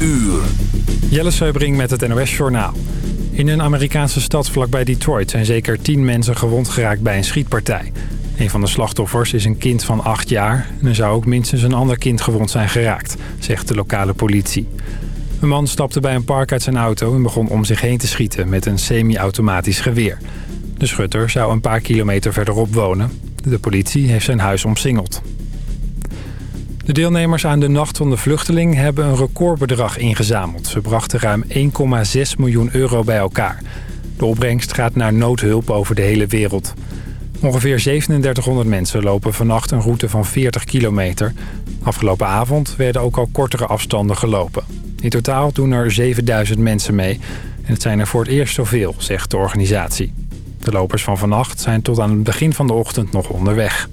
uur. Jelle Seubring met het NOS Journaal. In een Amerikaanse stad vlakbij Detroit zijn zeker tien mensen gewond geraakt bij een schietpartij. Een van de slachtoffers is een kind van acht jaar... en er zou ook minstens een ander kind gewond zijn geraakt, zegt de lokale politie. Een man stapte bij een park uit zijn auto en begon om zich heen te schieten met een semi-automatisch geweer. De schutter zou een paar kilometer verderop wonen. De politie heeft zijn huis omsingeld. De deelnemers aan de Nacht van de Vluchteling hebben een recordbedrag ingezameld. Ze brachten ruim 1,6 miljoen euro bij elkaar. De opbrengst gaat naar noodhulp over de hele wereld. Ongeveer 3700 mensen lopen vannacht een route van 40 kilometer. Afgelopen avond werden ook al kortere afstanden gelopen. In totaal doen er 7000 mensen mee. En het zijn er voor het eerst zoveel, zegt de organisatie. De lopers van vannacht zijn tot aan het begin van de ochtend nog onderweg.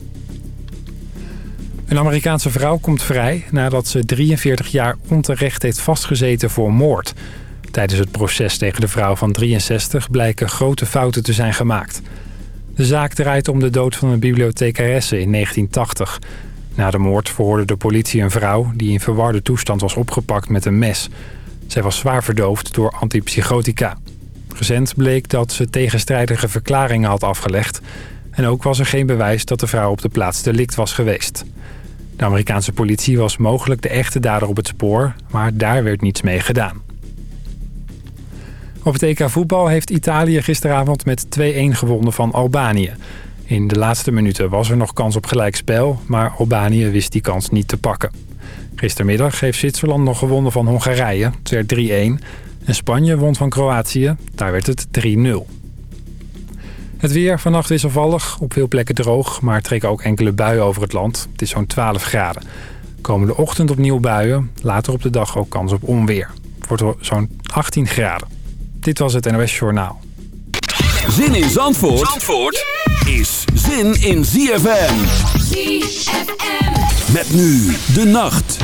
Een Amerikaanse vrouw komt vrij nadat ze 43 jaar onterecht heeft vastgezeten voor moord. Tijdens het proces tegen de vrouw van 63 blijken grote fouten te zijn gemaakt. De zaak draait om de dood van een bibliothecaresse in 1980. Na de moord verhoorde de politie een vrouw die in verwarde toestand was opgepakt met een mes. Zij was zwaar verdoofd door antipsychotica. Recent bleek dat ze tegenstrijdige verklaringen had afgelegd... en ook was er geen bewijs dat de vrouw op de plaats delict was geweest. De Amerikaanse politie was mogelijk de echte dader op het spoor, maar daar werd niets mee gedaan. Op het EK voetbal heeft Italië gisteravond met 2-1 gewonnen van Albanië. In de laatste minuten was er nog kans op gelijkspel, maar Albanië wist die kans niet te pakken. Gistermiddag heeft Zwitserland nog gewonnen van Hongarije, het werd 3-1. En Spanje won van Kroatië, daar werd het 3-0. Het weer vannacht wisselvallig, op veel plekken droog, maar trekken ook enkele buien over het land. Het is zo'n 12 graden. Komende ochtend opnieuw buien, later op de dag ook kans op onweer. Het wordt zo'n 18 graden. Dit was het NOS Journaal. Zin in Zandvoort, Zandvoort is zin in ZFM. ZFM. Met nu de nacht.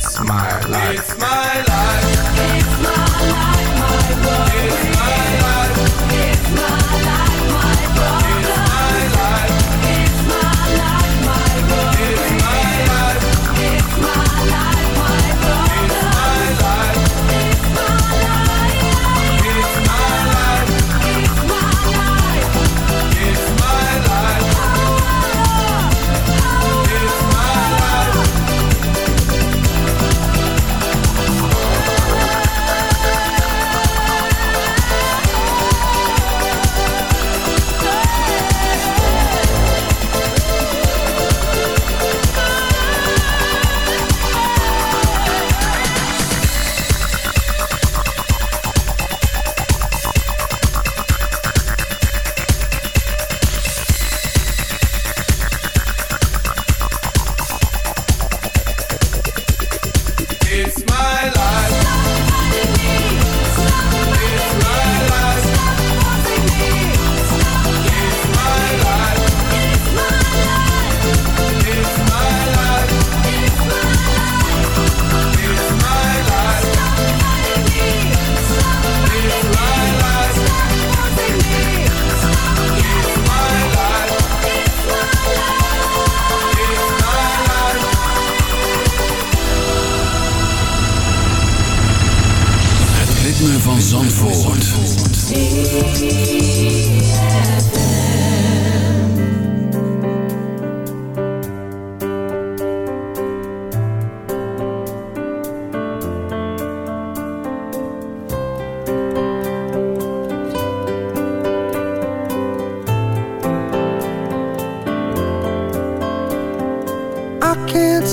It's my life. It's my life. It's my life. My world. It's my life.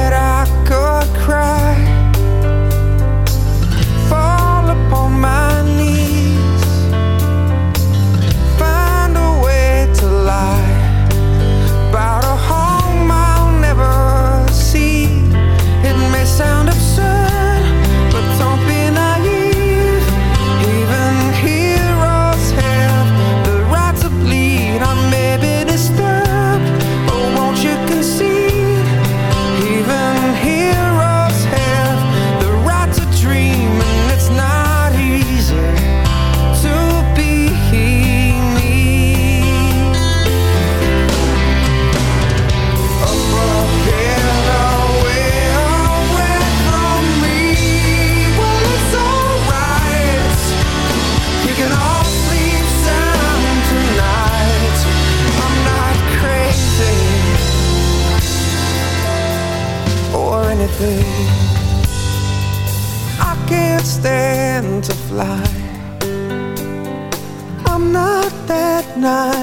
that I that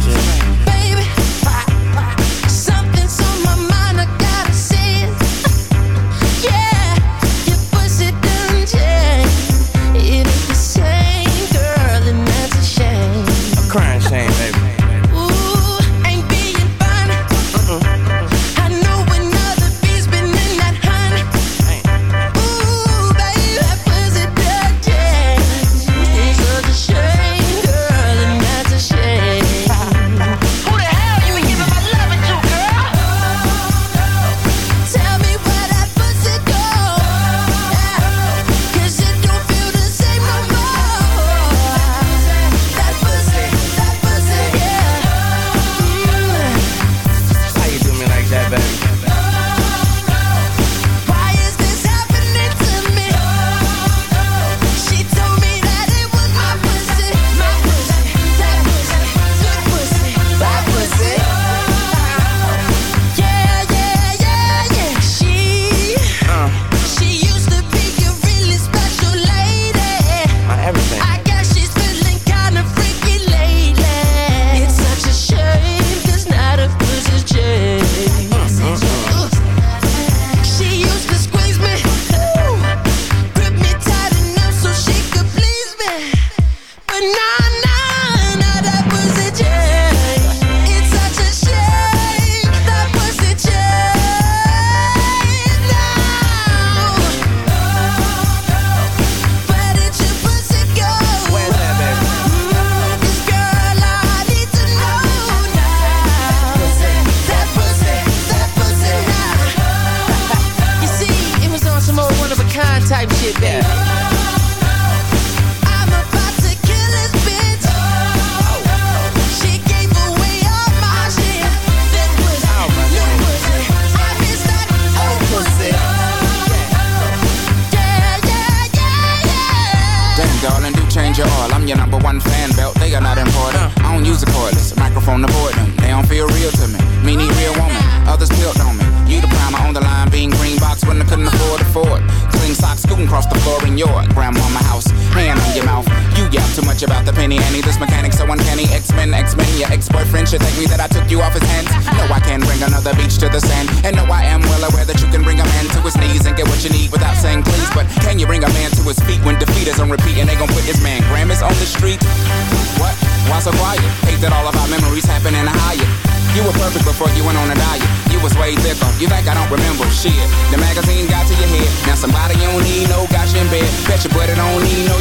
stranger. type shit, baby.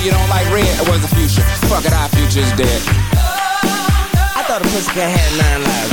you don't like red, it was the future. Fuck it, our future's dead. I thought a pussycat had nine lives.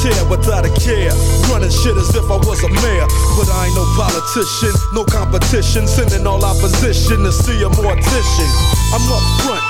tear without a care. Running shit as if I was a mayor. But I ain't no politician, no competition. Sending all opposition to see a mortician. I'm up front